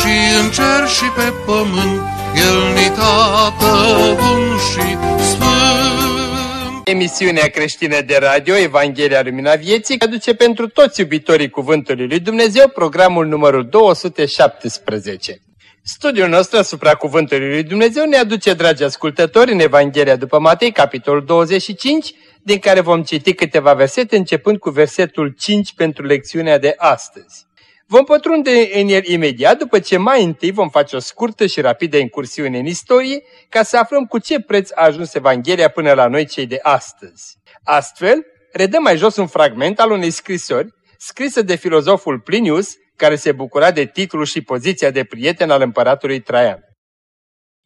și în cer și pe pământ, El ni tată bun și sfânt. Emisiunea creștină de radio Evanghelia Lumina Vieții aduce pentru toți iubitorii Cuvântului Lui Dumnezeu programul numărul 217. Studiul nostru asupra Cuvântului Lui Dumnezeu ne aduce, dragi ascultători, în Evanghelia după Matei, capitolul 25, din care vom citi câteva versete, începând cu versetul 5 pentru lecțiunea de astăzi. Vom pătrunde în el imediat, după ce mai întâi vom face o scurtă și rapidă incursiune în istorie, ca să aflăm cu ce preț a ajuns Evanghelia până la noi cei de astăzi. Astfel, redăm mai jos un fragment al unei scrisori, scrisă de filozoful Plinius, care se bucura de titlul și poziția de prieten al împăratului Traian.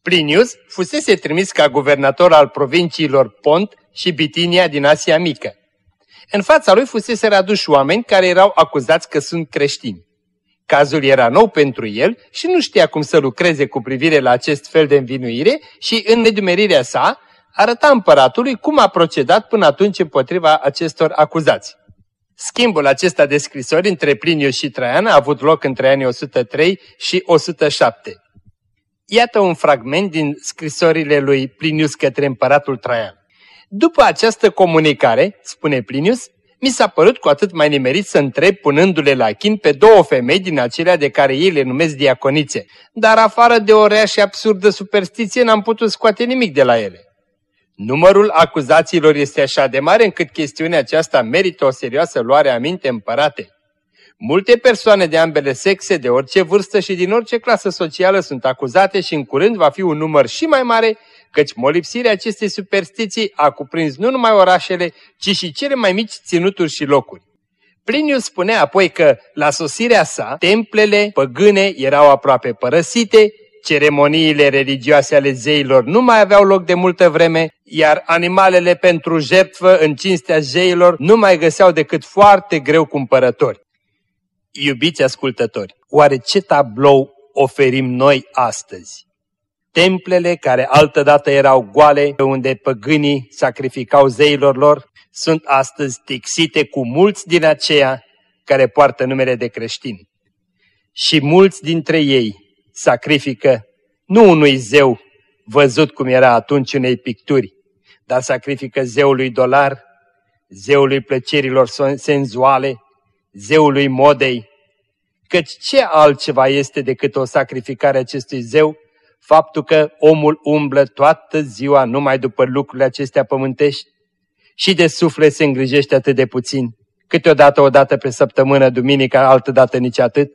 Plinius fusese trimis ca guvernator al provinciilor Pont și Bitinia din Asia Mică. În fața lui fusese aduși oameni care erau acuzați că sunt creștini. Cazul era nou pentru el și nu știa cum să lucreze cu privire la acest fel de învinuire și în nedumerirea sa arăta împăratului cum a procedat până atunci împotriva acestor acuzați. Schimbul acesta de scrisori între Plinius și Traian a avut loc între anii 103 și 107. Iată un fragment din scrisorile lui Plinius către împăratul Traian. După această comunicare, spune Plinius, mi s-a părut cu atât mai nimerit să întreb punându-le la chin pe două femei din acelea de care ei le numesc diaconițe, dar afară de o rea și absurdă superstiție n-am putut scoate nimic de la ele. Numărul acuzațiilor este așa de mare încât chestiunea aceasta merită o serioasă luare a minte împărate. Multe persoane de ambele sexe, de orice vârstă și din orice clasă socială sunt acuzate și în curând va fi un număr și mai mare, căci molipsirea acestei superstiții a cuprins nu numai orașele, ci și cele mai mici ținuturi și locuri. Plinius spunea apoi că, la sosirea sa, templele păgâne erau aproape părăsite, ceremoniile religioase ale zeilor nu mai aveau loc de multă vreme, iar animalele pentru jertfă în cinstea zeilor nu mai găseau decât foarte greu cumpărători. Iubiți ascultători, oare ce tablou oferim noi astăzi? Templele care altădată erau goale, unde păgânii sacrificau zeilor lor, sunt astăzi tixite cu mulți din aceia care poartă numele de creștini. Și mulți dintre ei sacrifică nu unui zeu văzut cum era atunci unei picturi, dar sacrifică zeului dolar, zeului plăcerilor senzuale, zeului modei, căci ce altceva este decât o sacrificare acestui zeu, faptul că omul umblă toată ziua numai după lucrurile acestea pământești și de suflet se îngrijește atât de puțin, câteodată o dată pe săptămână, duminica, altă dată nici atât.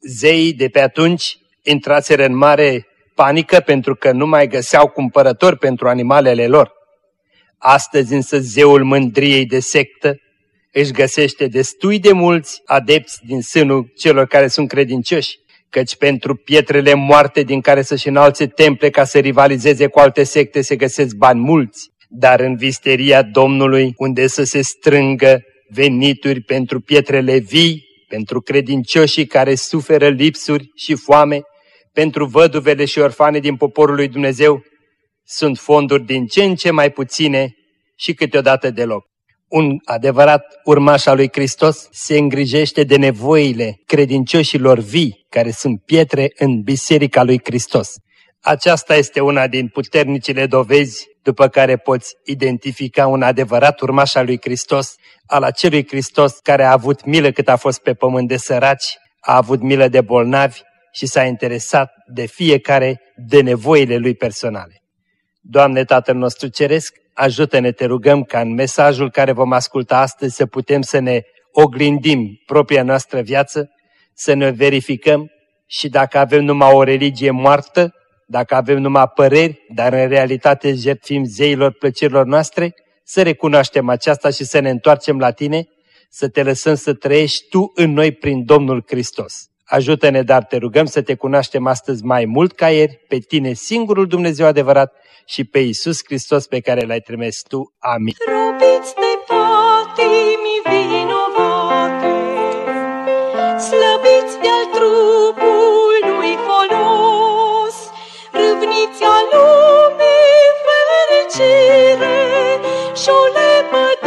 Zeii de pe atunci intraseră în mare panică pentru că nu mai găseau cumpărători pentru animalele lor. Astăzi însă zeul mândriei de sectă își găsește destui de mulți adepți din sânul celor care sunt credincioși, căci pentru pietrele moarte din care să-și înalțe temple ca să rivalizeze cu alte secte se găsesc bani mulți, dar în visteria Domnului, unde să se strângă venituri pentru pietrele vii, pentru credincioșii care suferă lipsuri și foame, pentru văduvele și orfane din poporul lui Dumnezeu, sunt fonduri din ce în ce mai puține și câteodată deloc. Un adevărat urmaș al lui Hristos se îngrijește de nevoile credincioșilor vii, care sunt pietre în biserica lui Hristos. Aceasta este una din puternicile dovezi după care poți identifica un adevărat urmaș al lui Hristos, al acelui Hristos care a avut milă cât a fost pe pământ de săraci, a avut milă de bolnavi și s-a interesat de fiecare de nevoile lui personale. Doamne Tatăl nostru Ceresc, ajută-ne, te rugăm, ca în mesajul care vom asculta astăzi să putem să ne oglindim propria noastră viață, să ne verificăm și dacă avem numai o religie moartă, dacă avem numai păreri, dar în realitate jertfim zeilor plăcerilor noastre, să recunoaștem aceasta și să ne întoarcem la Tine, să te lăsăm să trăiești Tu în noi prin Domnul Hristos. Ajută-ne, dar te rugăm să te cunoaștem astăzi mai mult ca ieri, pe tine singurul Dumnezeu adevărat și pe Iisus Hristos pe care l-ai trimis tu. Amin. Robiți de patimi vinovate, slăbiți de-al trupului folos, râvniți a lumii fericire și-o lepădați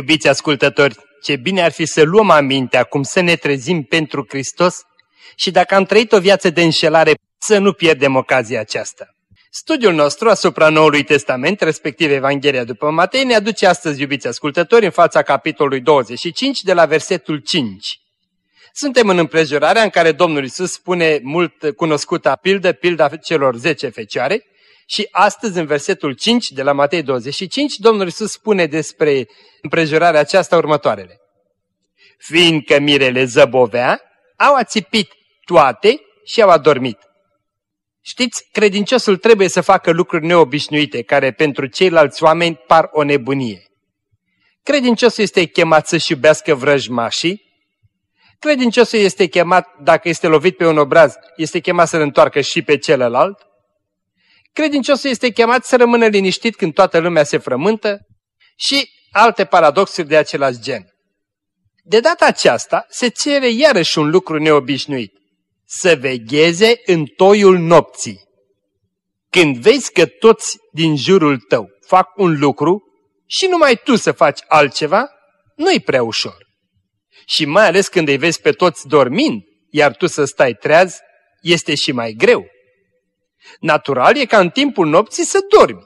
Iubiți ascultători, ce bine ar fi să luăm aminte acum să ne trezim pentru Hristos și dacă am trăit o viață de înșelare, să nu pierdem ocazia aceasta. Studiul nostru asupra Noului Testament, respectiv Evanghelia după Matei, ne aduce astăzi, iubiți ascultători, în fața capitolului 25, de la versetul 5. Suntem în împrejurarea în care Domnul Isus spune mult cunoscuta pildă, pilda celor 10 fecioare, și astăzi, în versetul 5 de la Matei 25, Domnul Isus spune despre împrejurarea aceasta următoarele. Fiindcă mirele zăbovea, au ațipit toate și au adormit. Știți, credinciosul trebuie să facă lucruri neobișnuite, care pentru ceilalți oameni par o nebunie. Credinciosul este chemat să-și iubească vrăjmașii, credinciosul este chemat, dacă este lovit pe un obraz, este chemat să-l întoarcă și pe celălalt, credinciosul este chemat să rămână liniștit când toată lumea se frământă și alte paradoxuri de același gen. De data aceasta se cere iarăși un lucru neobișnuit, să vegheze în toiul nopții. Când vezi că toți din jurul tău fac un lucru și numai tu să faci altceva, nu-i prea ușor. Și mai ales când îi vezi pe toți dormind, iar tu să stai treaz, este și mai greu. Natural e ca în timpul nopții să dormi.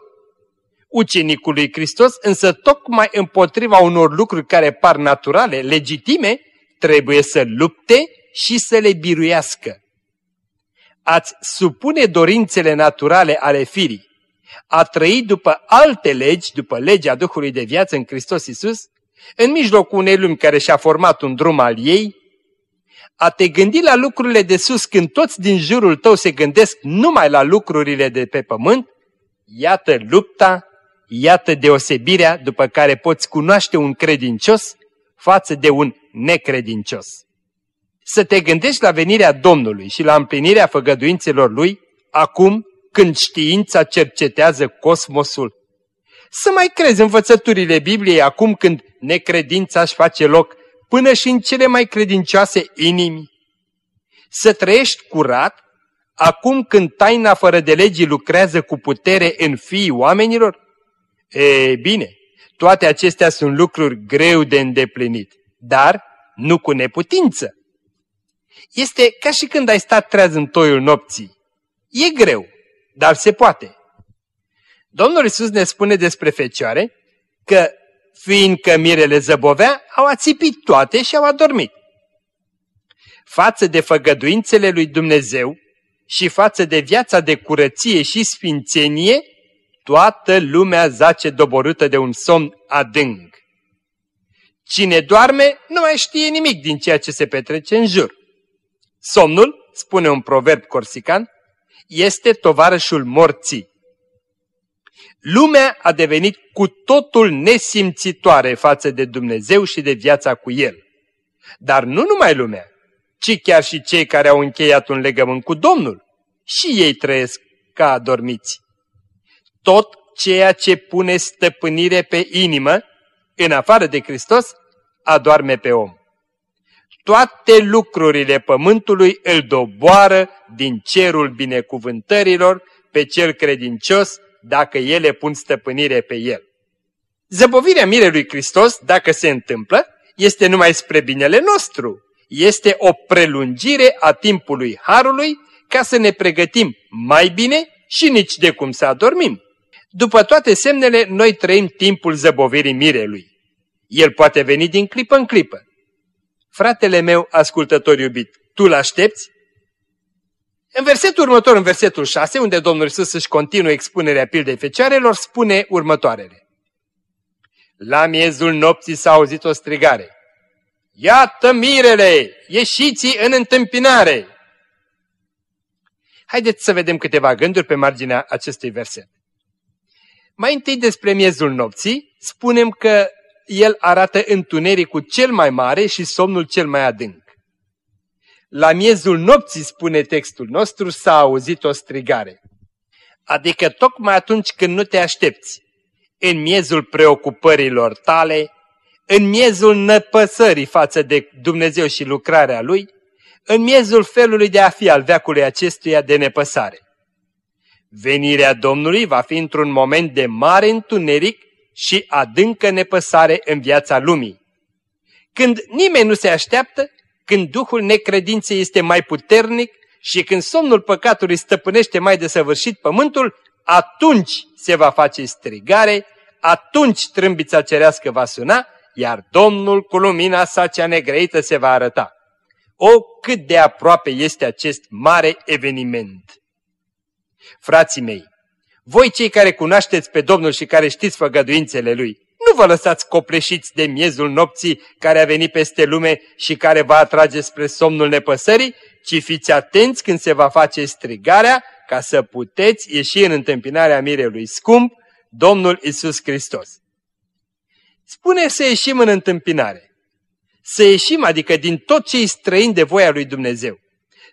Ucenicul lui Hristos însă tocmai împotriva unor lucruri care par naturale, legitime, trebuie să lupte și să le biruiască. Ați supune dorințele naturale ale firii, a trăi după alte legi, după legea Duhului de viață în Hristos Isus, în mijlocul unei lumi care și-a format un drum al ei, a te gândi la lucrurile de sus când toți din jurul tău se gândesc numai la lucrurile de pe pământ, iată lupta, iată deosebirea după care poți cunoaște un credincios față de un necredincios. Să te gândești la venirea Domnului și la împlinirea făgăduințelor Lui, acum când știința cercetează cosmosul. Să mai crezi învățăturile Bibliei acum când necredința își face loc până și în cele mai credincioase inimi. Să trăiești curat acum când taina fără de legii lucrează cu putere în fiii oamenilor? E bine, toate acestea sunt lucruri greu de îndeplinit, dar nu cu neputință. Este ca și când ai stat treaz în toiul nopții. E greu, dar se poate. Domnul Isus ne spune despre fecioare că, fiindcă mirele zăbovea, au ațipit toate și au adormit. Față de făgăduințele lui Dumnezeu și față de viața de curăție și sfințenie, toată lumea zace doborâtă de un somn adânc. Cine doarme nu mai știe nimic din ceea ce se petrece în jur. Somnul, spune un proverb corsican, este tovarășul morții. Lumea a devenit cu totul nesimțitoare față de Dumnezeu și de viața cu El. Dar nu numai lumea, ci chiar și cei care au încheiat un legământ cu Domnul. Și ei trăiesc ca adormiți. Tot ceea ce pune stăpânire pe inimă, în afară de Hristos, adorme pe om. Toate lucrurile pământului îl doboară din cerul binecuvântărilor pe cel credincios dacă ele pun stăpânire pe el. Zăbovirea mirelui Hristos, dacă se întâmplă, este numai spre binele nostru. Este o prelungire a timpului Harului ca să ne pregătim mai bine și nici de cum să adormim. După toate semnele, noi trăim timpul zăbovirii mirelui. El poate veni din clipă în clipă. Fratele meu, ascultător iubit, tu l-aștepți? În versetul următor, în versetul 6, unde Domnul Iisus își continuă expunerea pildei fecioarelor, spune următoarele. La miezul nopții s-a auzit o strigare. Iată mirele, ieșiți în întâmpinare! Haideți să vedem câteva gânduri pe marginea acestui verset. Mai întâi despre miezul nopții, spunem că el arată întunericul cel mai mare și somnul cel mai adânc. La miezul nopții, spune textul nostru, s-a auzit o strigare. Adică tocmai atunci când nu te aștepți, în miezul preocupărilor tale, în miezul năpăsării față de Dumnezeu și lucrarea Lui, în miezul felului de a fi al veacului acestuia de nepăsare. Venirea Domnului va fi într-un moment de mare întuneric și adâncă nepăsare în viața lumii. Când nimeni nu se așteaptă, când Duhul necredinței este mai puternic și când somnul păcatului stăpânește mai desăvârșit pământul, atunci se va face strigare, atunci trâmbița cerească va suna, iar Domnul cu lumina sa cea negreită se va arăta. O, cât de aproape este acest mare eveniment! Frații mei, voi cei care cunoașteți pe Domnul și care știți făgăduințele Lui, nu vă lăsați copleșiți de miezul nopții care a venit peste lume și care va atrage spre somnul nepăsării, ci fiți atenți când se va face strigarea ca să puteți ieși în întâmpinarea mirelui scump, Domnul Isus Hristos. Spune să ieșim în întâmpinare. Să ieșim, adică din tot ce-i străin de voia lui Dumnezeu.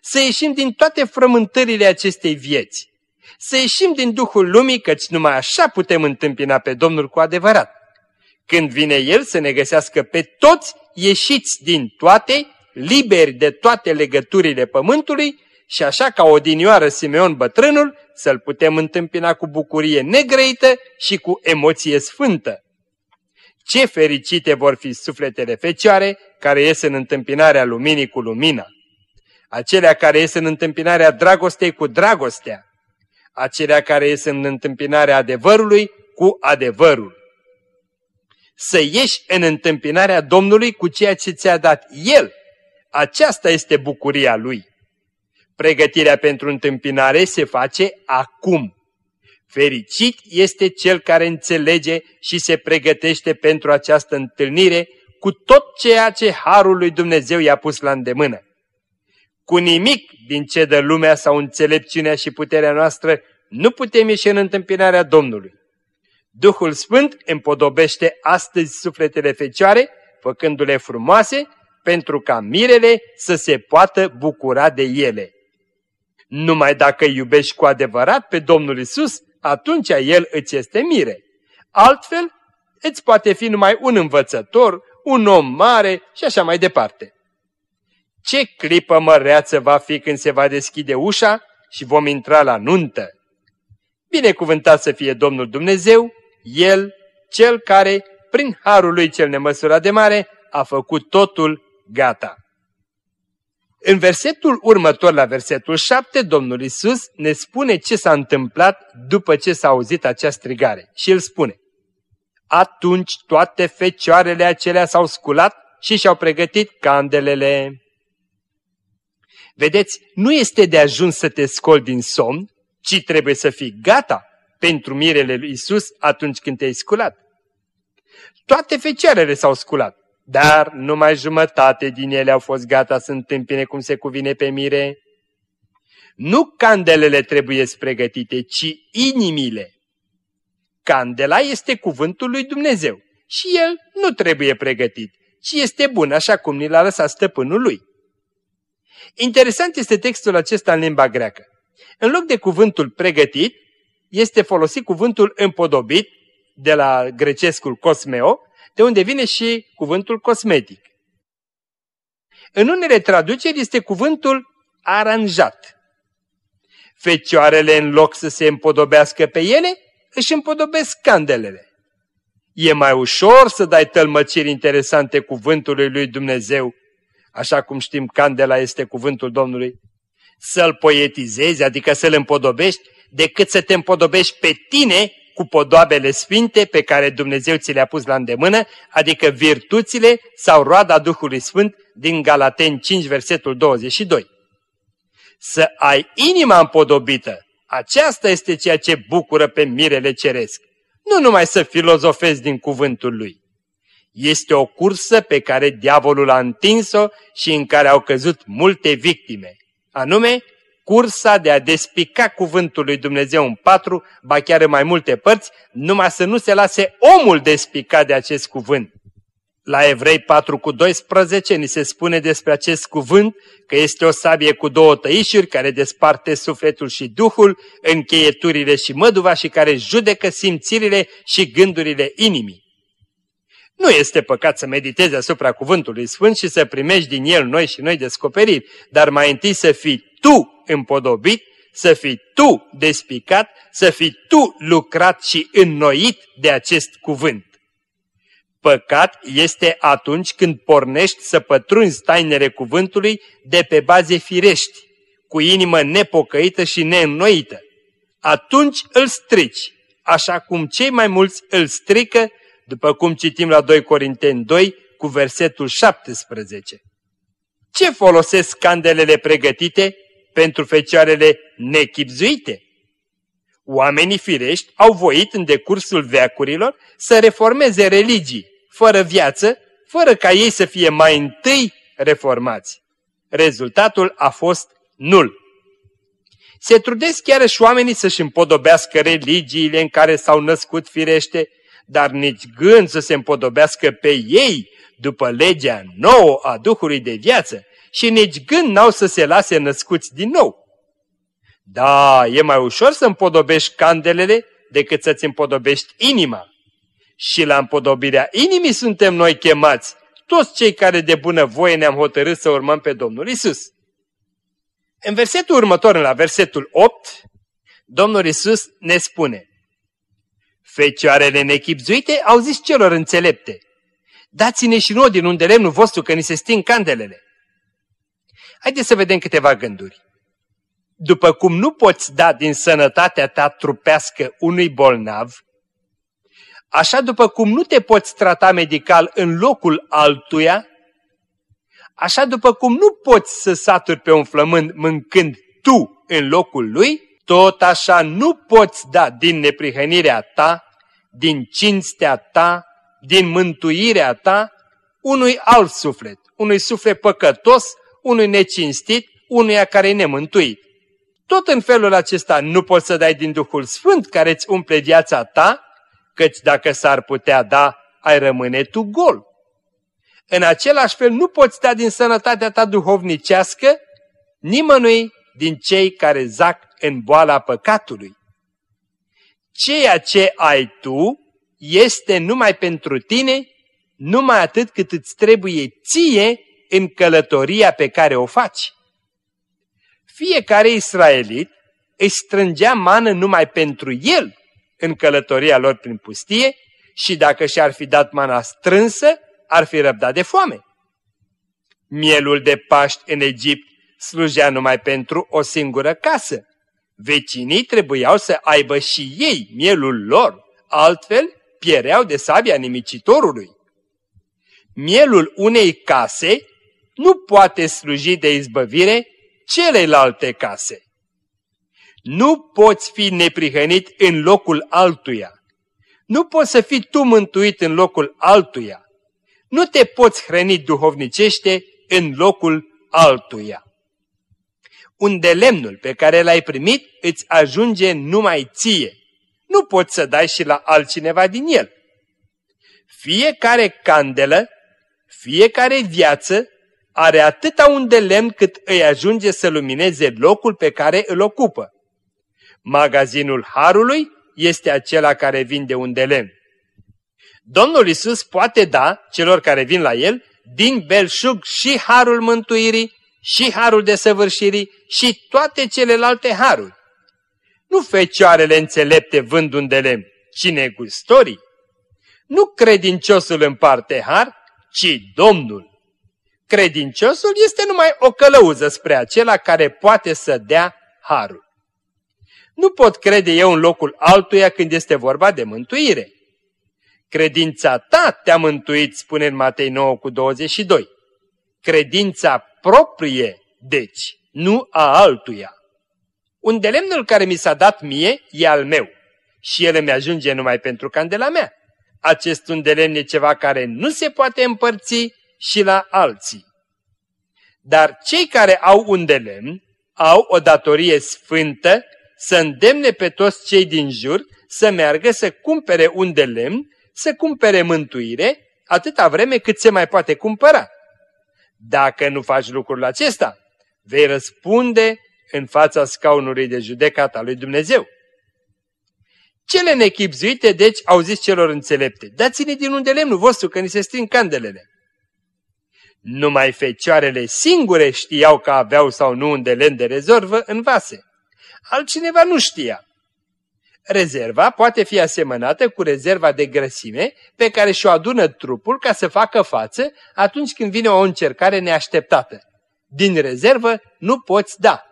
Să ieșim din toate frământările acestei vieți. Să ieșim din Duhul lumii, căci numai așa putem întâmpina pe Domnul cu adevărat. Când vine El să ne găsească pe toți ieșiți din toate, liberi de toate legăturile pământului și așa ca odinioară Simeon bătrânul să-L putem întâmpina cu bucurie negrăită și cu emoție sfântă. Ce fericite vor fi sufletele fecioare care ies în întâmpinarea luminii cu lumina! Acelea care ies în întâmpinarea dragostei cu dragostea! Acelea care ies în întâmpinarea adevărului cu adevărul! Să ieși în întâmpinarea Domnului cu ceea ce ți-a dat El! Aceasta este bucuria Lui! Pregătirea pentru întâmpinare se face acum. Fericit este cel care înțelege și se pregătește pentru această întâlnire cu tot ceea ce Harul lui Dumnezeu i-a pus la îndemână. Cu nimic din ce dă lumea sau înțelepciunea și puterea noastră nu putem ieși în întâmpinarea Domnului. Duhul Sfânt împodobește astăzi sufletele fecioare, făcându-le frumoase, pentru ca mirele să se poată bucura de ele. Numai dacă iubești cu adevărat pe Domnul Isus, atunci El îți este mire. Altfel, îți poate fi numai un învățător, un om mare și așa mai departe. Ce clipă măreață va fi când se va deschide ușa și vom intra la nuntă. Binecuvântat să fie Domnul Dumnezeu, El, Cel care, prin harul Lui cel nemăsurat de mare, a făcut totul gata. În versetul următor, la versetul 7, Domnul Isus ne spune ce s-a întâmplat după ce s-a auzit acea strigare. Și el spune, Atunci toate fecioarele acelea s-au sculat și și-au pregătit candelele. Vedeți, nu este de ajuns să te scoli din somn, ci trebuie să fii gata pentru mirele lui Isus atunci când te-ai sculat. Toate fecioarele s-au sculat dar numai jumătate din ele au fost gata să întâmpine cum se cuvine pe mire. Nu candelele trebuie pregătite, ci inimile. Candela este cuvântul lui Dumnezeu și el nu trebuie pregătit, ci este bun așa cum ni l-a lăsat stăpânul lui. Interesant este textul acesta în limba greacă. În loc de cuvântul pregătit, este folosit cuvântul împodobit, de la grecescul cosmeo, de unde vine și cuvântul cosmetic. În unele traduceri este cuvântul aranjat. Fecioarele, în loc să se împodobească pe ele, își împodobesc candelele. E mai ușor să dai tălmăciri interesante cuvântului lui Dumnezeu, așa cum știm candela este cuvântul Domnului, să-l poetizezi, adică să-l împodobești, decât să te împodobești pe tine cu podoabele sfinte pe care Dumnezeu ți le-a pus la îndemână, adică virtuțile sau roada Duhului Sfânt din Galaten 5, versetul 22. Să ai inima împodobită, aceasta este ceea ce bucură pe mirele ceresc, nu numai să filozofezi din cuvântul lui. Este o cursă pe care diavolul a întins-o și în care au căzut multe victime, anume cursa de a despica cuvântul lui Dumnezeu în patru, ba chiar în mai multe părți, numai să nu se lase omul despicat de acest cuvânt. La Evrei 4 cu 12 ni se spune despre acest cuvânt că este o sabie cu două tăișuri care desparte sufletul și duhul, încheieturile și măduva și care judecă simțirile și gândurile inimii. Nu este păcat să meditezi asupra cuvântului sfânt și să primești din el noi și noi descoperiri, dar mai întâi să fii tu împodobit, să fii tu despicat, să fii tu lucrat și înnoit de acest cuvânt. Păcat este atunci când pornești să pătrunzi tainele cuvântului de pe baze firești, cu inimă nepocăită și neînnoită. Atunci îl strici, așa cum cei mai mulți îl strică, după cum citim la 2 Corinteni 2 cu versetul 17. Ce folosesc candelele pregătite pentru fecioarele nechipzuite? Oamenii firești au voit în decursul veacurilor să reformeze religii, fără viață, fără ca ei să fie mai întâi reformați. Rezultatul a fost nul. Se trudesc chiar și oamenii să-și împodobească religiile în care s-au născut firește, dar nici gând să se împodobească pe ei după legea nouă a Duhului de viață și nici gând n-au să se lase născuți din nou. Da, e mai ușor să împodobești candelele decât să-ți împodobești inima. Și la împodobirea inimii suntem noi chemați, toți cei care de bună voie ne-am hotărât să urmăm pe Domnul Isus. În versetul următor, la versetul 8, Domnul Isus ne spune Fecioarele nechipzuite au zis celor înțelepte, dați-ne și nouă din unde lemnul vostru că ni se sting candelele. Haideți să vedem câteva gânduri. După cum nu poți da din sănătatea ta trupească unui bolnav, Așa după cum nu te poți trata medical în locul altuia, așa după cum nu poți să saturi pe un flământ mâncând tu în locul lui, tot așa nu poți da din neprihănirea ta, din cinstea ta, din mântuirea ta, unui alt suflet, unui suflet păcătos, unui necinstit, unuia care e nemântuit. Tot în felul acesta nu poți să dai din Duhul Sfânt care îți umple viața ta, căci dacă s-ar putea da, ai rămâne tu gol. În același fel nu poți da din sănătatea ta duhovnicească nimănui din cei care zac în boala păcatului. Ceea ce ai tu este numai pentru tine, numai atât cât îți trebuie ție în călătoria pe care o faci. Fiecare israelit își strângea mană numai pentru el în călătoria lor prin pustie și dacă și-ar fi dat mana strânsă, ar fi răbdat de foame. Mielul de Paști în Egipt slujea numai pentru o singură casă. Vecinii trebuiau să aibă și ei mielul lor, altfel piereau de sabia nimicitorului. Mielul unei case nu poate sluji de izbăvire celelalte case. Nu poți fi neprihănit în locul altuia. Nu poți să fii tu mântuit în locul altuia. Nu te poți hrăni duhovnicește în locul altuia. Unde lemnul pe care l-ai primit îți ajunge numai ție. Nu poți să dai și la altcineva din el. Fiecare candelă, fiecare viață are atâta un de lemn cât îi ajunge să lumineze locul pe care îl ocupă. Magazinul Harului este acela care vinde un de lemn. Domnul Isus poate da celor care vin la el din belșug și harul mântuirii, și harul de săvârșirii și toate celelalte haruri. Nu fecioarele înțelepte vând un de lemn, ci negustorii. Nu credinciosul împarte har, ci Domnul. Credinciosul este numai o călăuză spre acela care poate să dea harul. Nu pot crede eu în locul altuia când este vorba de mântuire. Credința ta te-a mântuit, spune în Matei 9 cu 22. Credința proprie, deci, nu a altuia. Un de lemnul care mi s-a dat mie e al meu și el îmi ajunge numai pentru candela mea. Acest un de lemn e ceva care nu se poate împărți și la alții. Dar cei care au un de lemn au o datorie sfântă să îndemne pe toți cei din jur să meargă să cumpere un de lemn, să cumpere mântuire, atâta vreme cât se mai poate cumpăra. Dacă nu faci lucrul acesta, vei răspunde în fața scaunului de judecat al lui Dumnezeu. Cele nechipzuite, deci, au zis celor înțelepte, dați-ne din unde lemnul vostru, că ni se sting candelele. Numai fecioarele singure știau că aveau sau nu un de lemn de rezervă în vase. Altcineva nu știa. Rezerva poate fi asemănată cu rezerva de grăsime pe care și-o adună trupul ca să facă față atunci când vine o încercare neașteptată. Din rezervă nu poți da.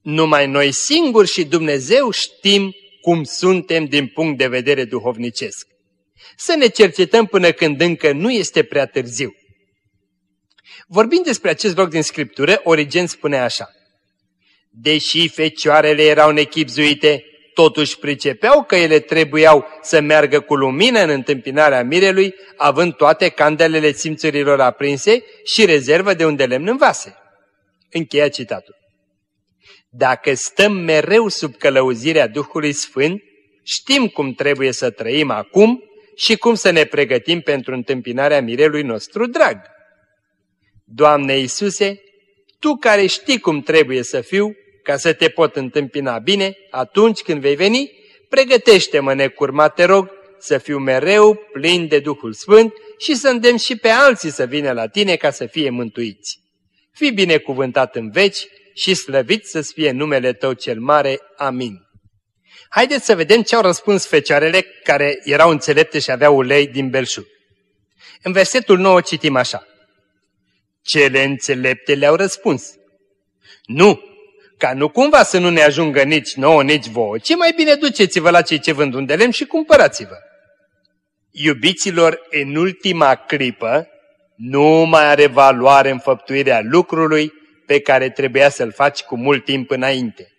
Numai noi singuri și Dumnezeu știm cum suntem din punct de vedere duhovnicesc. Să ne cercetăm până când încă nu este prea târziu. Vorbind despre acest loc din Scriptură, Origen spune așa. Deși fecioarele erau nechipzuite, totuși pricepeau că ele trebuiau să meargă cu lumină în întâmpinarea mirelui, având toate candelele simțurilor aprinse și rezervă de un de lemn în vase. Încheia citatul. Dacă stăm mereu sub călăuzirea Duhului Sfânt, știm cum trebuie să trăim acum și cum să ne pregătim pentru întâmpinarea mirelui nostru drag. Doamne Iisuse, Tu care știi cum trebuie să fiu, ca să te pot întâmpina bine atunci când vei veni, pregătește-mă necurmat, te rog, să fiu mereu plin de Duhul Sfânt și să îndemn și pe alții să vină la tine ca să fie mântuiți. Fii binecuvântat în veci și slăvit să fie numele Tău cel mare. Amin. Haideți să vedem ce au răspuns fecioarele care erau înțelepte și aveau ulei din belșug. În versetul 9 citim așa. Cele înțelepte le-au răspuns. Nu, ca nu cumva să nu ne ajungă nici nouă, nici vouă, ci mai bine duceți-vă la cei ce vând un de lemn și cumpărați-vă. Iubiților, în ultima clipă, nu mai are valoare înfăptuirea lucrului pe care trebuia să-l faci cu mult timp înainte.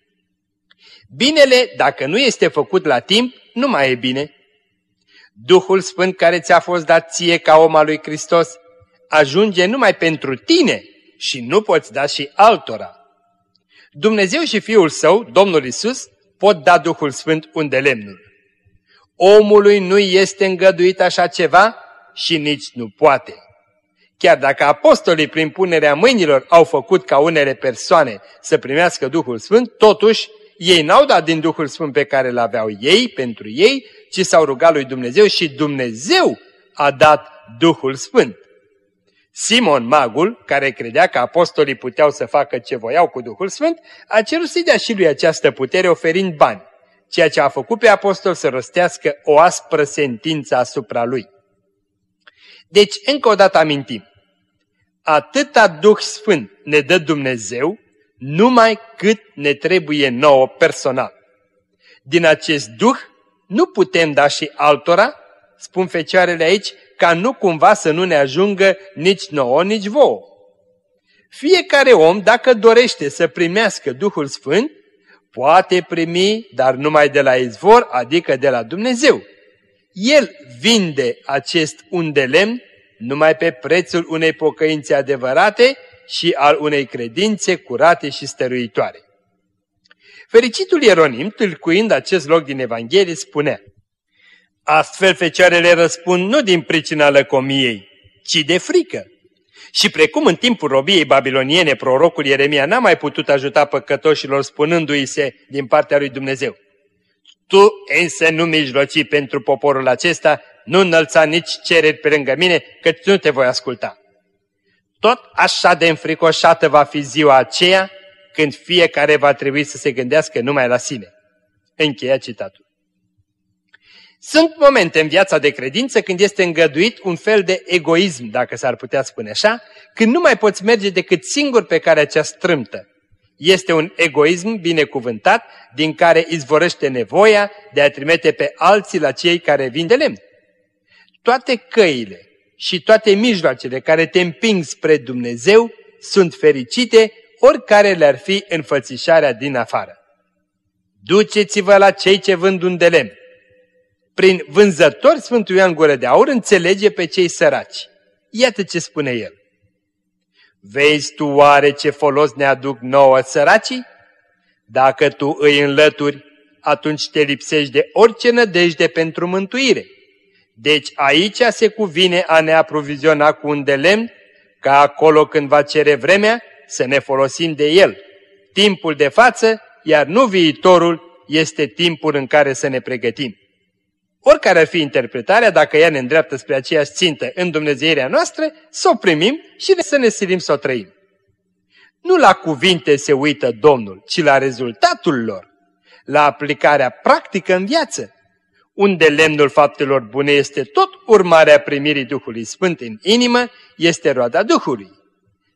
Binele, dacă nu este făcut la timp, nu mai e bine. Duhul Sfânt care ți-a fost dat ție ca om al lui Hristos ajunge numai pentru tine și nu poți da și altora. Dumnezeu și Fiul Său, Domnul Isus, pot da Duhul Sfânt unde lemnul. Omului nu este îngăduit așa ceva și nici nu poate. Chiar dacă apostolii prin punerea mâinilor au făcut ca unele persoane să primească Duhul Sfânt, totuși ei n-au dat din Duhul Sfânt pe care îl aveau ei pentru ei, ci s-au rugat lui Dumnezeu și Dumnezeu a dat Duhul Sfânt. Simon Magul, care credea că apostolii puteau să facă ce voiau cu Duhul Sfânt, a cerut să-i dea și lui această putere oferind bani, ceea ce a făcut pe apostol să rostească o aspră sentință asupra lui. Deci, încă o dată amintim, atâta Duh Sfânt ne dă Dumnezeu, numai cât ne trebuie nouă personal. Din acest Duh nu putem da și altora, spun fecioarele aici, ca nu cumva să nu ne ajungă nici nouă, nici vouă. Fiecare om, dacă dorește să primească Duhul Sfânt, poate primi, dar numai de la izvor, adică de la Dumnezeu. El vinde acest un de lemn numai pe prețul unei pocăințe adevărate și al unei credințe curate și stăruitoare. Fericitul Ieronim, tâlcuind acest loc din Evanghelie, spunea Astfel fecioarele răspund nu din pricina lăcomiei, ci de frică. Și precum în timpul robiei babiloniene, prorocul Ieremia n-a mai putut ajuta păcătoșilor spunându-i se din partea lui Dumnezeu. Tu însă nu mijloci pentru poporul acesta, nu înălța nici cereri pe lângă mine, că nu te voi asculta. Tot așa de înfricoșată va fi ziua aceea când fiecare va trebui să se gândească numai la sine. Încheia citatul. Sunt momente în viața de credință când este îngăduit un fel de egoism, dacă s-ar putea spune așa, când nu mai poți merge decât singur pe care cea strâmtă. Este un egoism binecuvântat din care izvorăște nevoia de a trimite pe alții la cei care vin de lemn. Toate căile și toate mijloacele care te împing spre Dumnezeu sunt fericite oricare le-ar fi înfățișarea din afară. Duceți-vă la cei ce vând un de lemn. Prin vânzători Sfântul Ioan Gură de Aur înțelege pe cei săraci. Iată ce spune el. Vezi tu oare ce folos ne aduc nouă săracii? Dacă tu îi înlături, atunci te lipsești de orice nădejde pentru mântuire. Deci aici se cuvine a ne aproviziona cu un de lemn, ca acolo când va cere vremea să ne folosim de el. Timpul de față, iar nu viitorul, este timpul în care să ne pregătim. Oricare ar fi interpretarea, dacă ea ne îndreaptă spre aceeași țintă în Dumnezeirea noastră, să o primim și să ne silim să o trăim. Nu la cuvinte se uită Domnul, ci la rezultatul lor, la aplicarea practică în viață, unde lemnul faptelor bune este tot urmarea primirii Duhului Sfânt în inimă, este roada Duhului.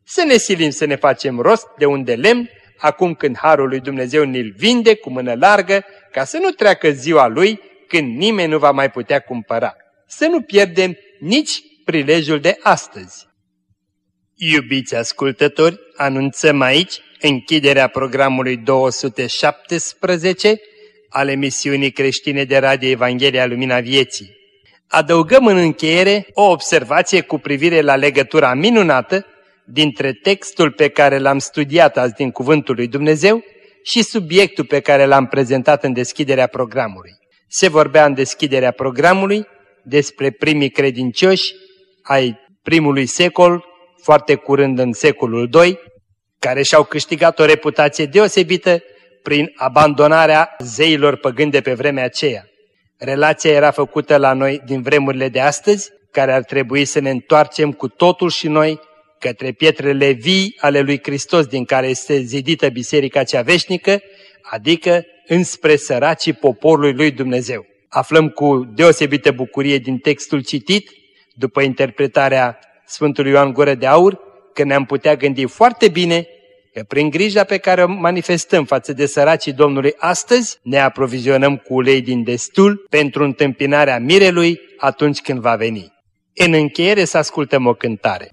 Să ne silim să ne facem rost de un de lemn, acum când Harul lui Dumnezeu ne-l vinde cu mână largă, ca să nu treacă ziua lui când nimeni nu va mai putea cumpăra. Să nu pierdem nici prilejul de astăzi. Iubiți ascultători, anunțăm aici închiderea programului 217 al emisiunii creștine de Radio Evanghelia Lumina Vieții. Adăugăm în încheiere o observație cu privire la legătura minunată dintre textul pe care l-am studiat azi din Cuvântul lui Dumnezeu și subiectul pe care l-am prezentat în deschiderea programului. Se vorbea în deschiderea programului despre primii credincioși ai primului secol, foarte curând în secolul II, care și-au câștigat o reputație deosebită prin abandonarea zeilor păgâni de pe vremea aceea. Relația era făcută la noi din vremurile de astăzi, care ar trebui să ne întoarcem cu totul și noi către pietrele vii ale lui Hristos din care este zidită biserica cea veșnică, adică înspre săracii poporului lui Dumnezeu. Aflăm cu deosebită bucurie din textul citit, după interpretarea Sfântului Ioan Gură de Aur, că ne-am putea gândi foarte bine că prin grija pe care o manifestăm față de săracii Domnului astăzi, ne aprovizionăm cu ulei din destul pentru întâmpinarea mirelui atunci când va veni. În încheiere să ascultăm o cântare.